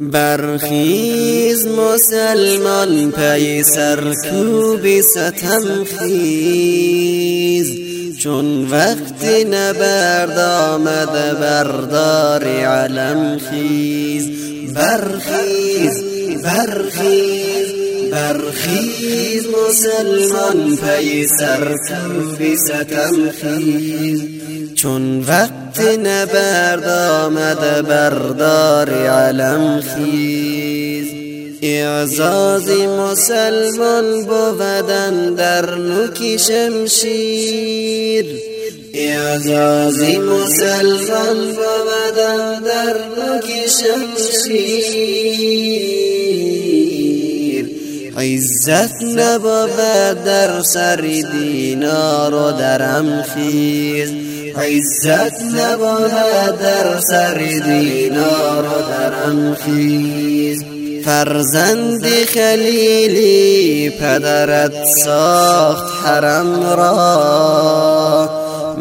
برخیز مسلمان پی سرکوب ستم خیز. چون وقت نبرد آمده بردار علم خیز. برخیز برخیز. برخیز مسلمان پی سرکوب ستم خیز. چون وقت نبرد آمد بردار علم خیز. اعزاز مسلمان بودن در نوک شمشیر. اعزاز مسلمان بودن در نوک شمشیر. عزت نبود در سر دینار و درم خیز. عزت نباید در سر دینار و درم خیز. فرزند خلیلی پدرت ساخت حرم را.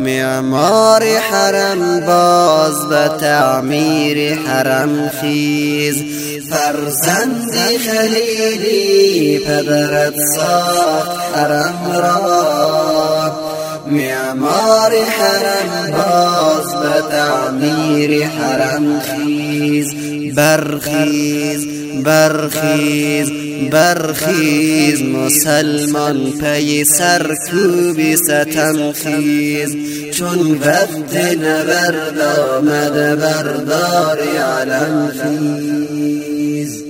معمار حرم باز به تعمیر حرم خیز. فرزند خلیلی پدرت ساخت حرم را. معمار حرم باز به تعمیر حرم خیز. برخیز برخیز. برخیز مسلمان پی سرکوبی ستم خیز. چون وقت نبرد آمد بردار علم خیز.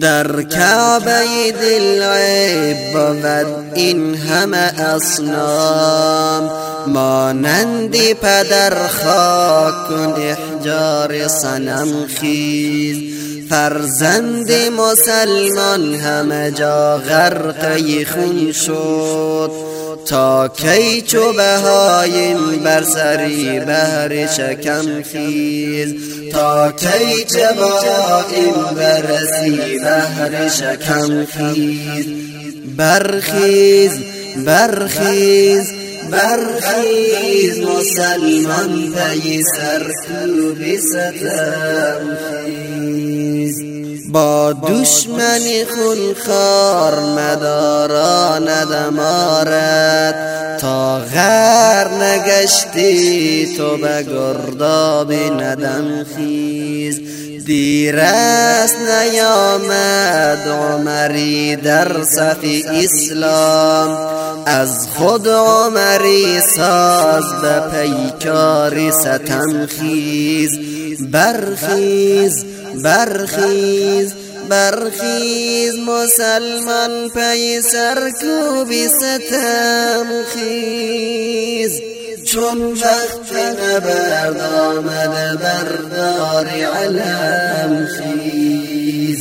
در کعبه دل عیب بود این همه اصنام. مانند پدر خاک کن احجار سنم خیز. فرزند مسلمان همه جا غرقه خون شد. تا کی چو بهایم بر سری بهر شکم خیز. تا کی چه بهایم برسی بهر شکم خیز. برخیز برخیز برخیز مسلمان پی سرکوب ستم خیز. با دشمن خونخوار مدارا ندمارد. تا غر نگشتی تو به گرداب ندم خیز. دیر است نیامد عمری در صف اسلام. از خود عمری ساز به پیکاری ستم خیز. برخیز برخیز برخیز مسلمان پی سرکوبی ستم خیز. چون وقت نبرد آمد بردار علم خیز.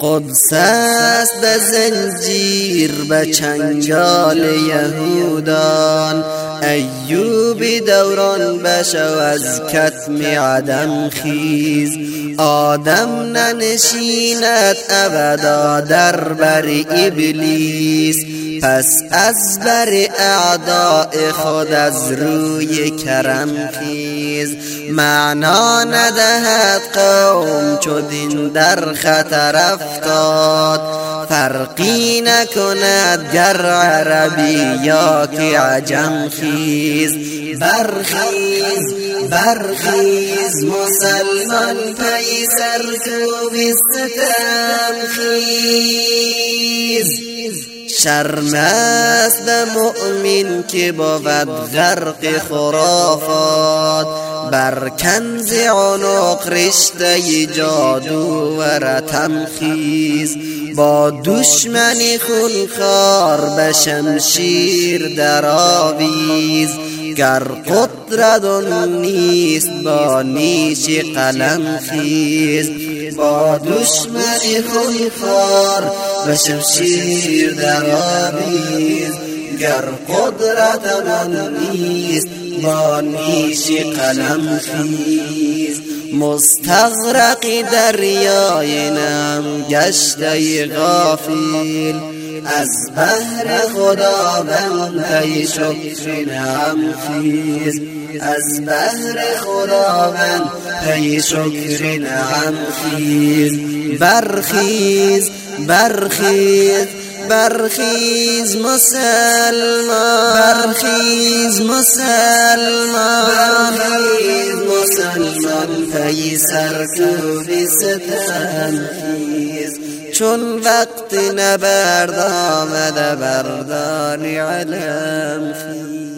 قدس است به زنجیر به چنگال یهودان. ایوب دوران بشو از کتم عدم خیز. آدم ننشیند ابدا در بر ابلیس. پس از بر اعداء خود از روی کرم خیز. معنا ندهد قوم چو دین در خطر افتاد. فرقی نکند گر عربی یا که عجم خیز. برخیز برخیز مسلمان پی سرکوب ستم خیز. شرم است مؤمن که بود غرق خرافات. بر کنز عنق رشته جادو و رتم خیز با دشمن خونخوار به شمشیر درآویز. گر قدرت نیست با نیش قلم خیز. با دشمن خونخوار به شمشیر درآویز گر قدرت من نیست با نیش قلم خیز. مستغرق دریای نم گشته غافل. از بهر خدا بند پی شکر نعم خیز از بهر خداوند پی شکر نعم خیز برخیز برخیز برخیز مسلمان. برخیز مسلمان. برخیز مسلمان. پی سرکوبی ستم خیز. چون وقت نبرد آمده بردانی علم خیز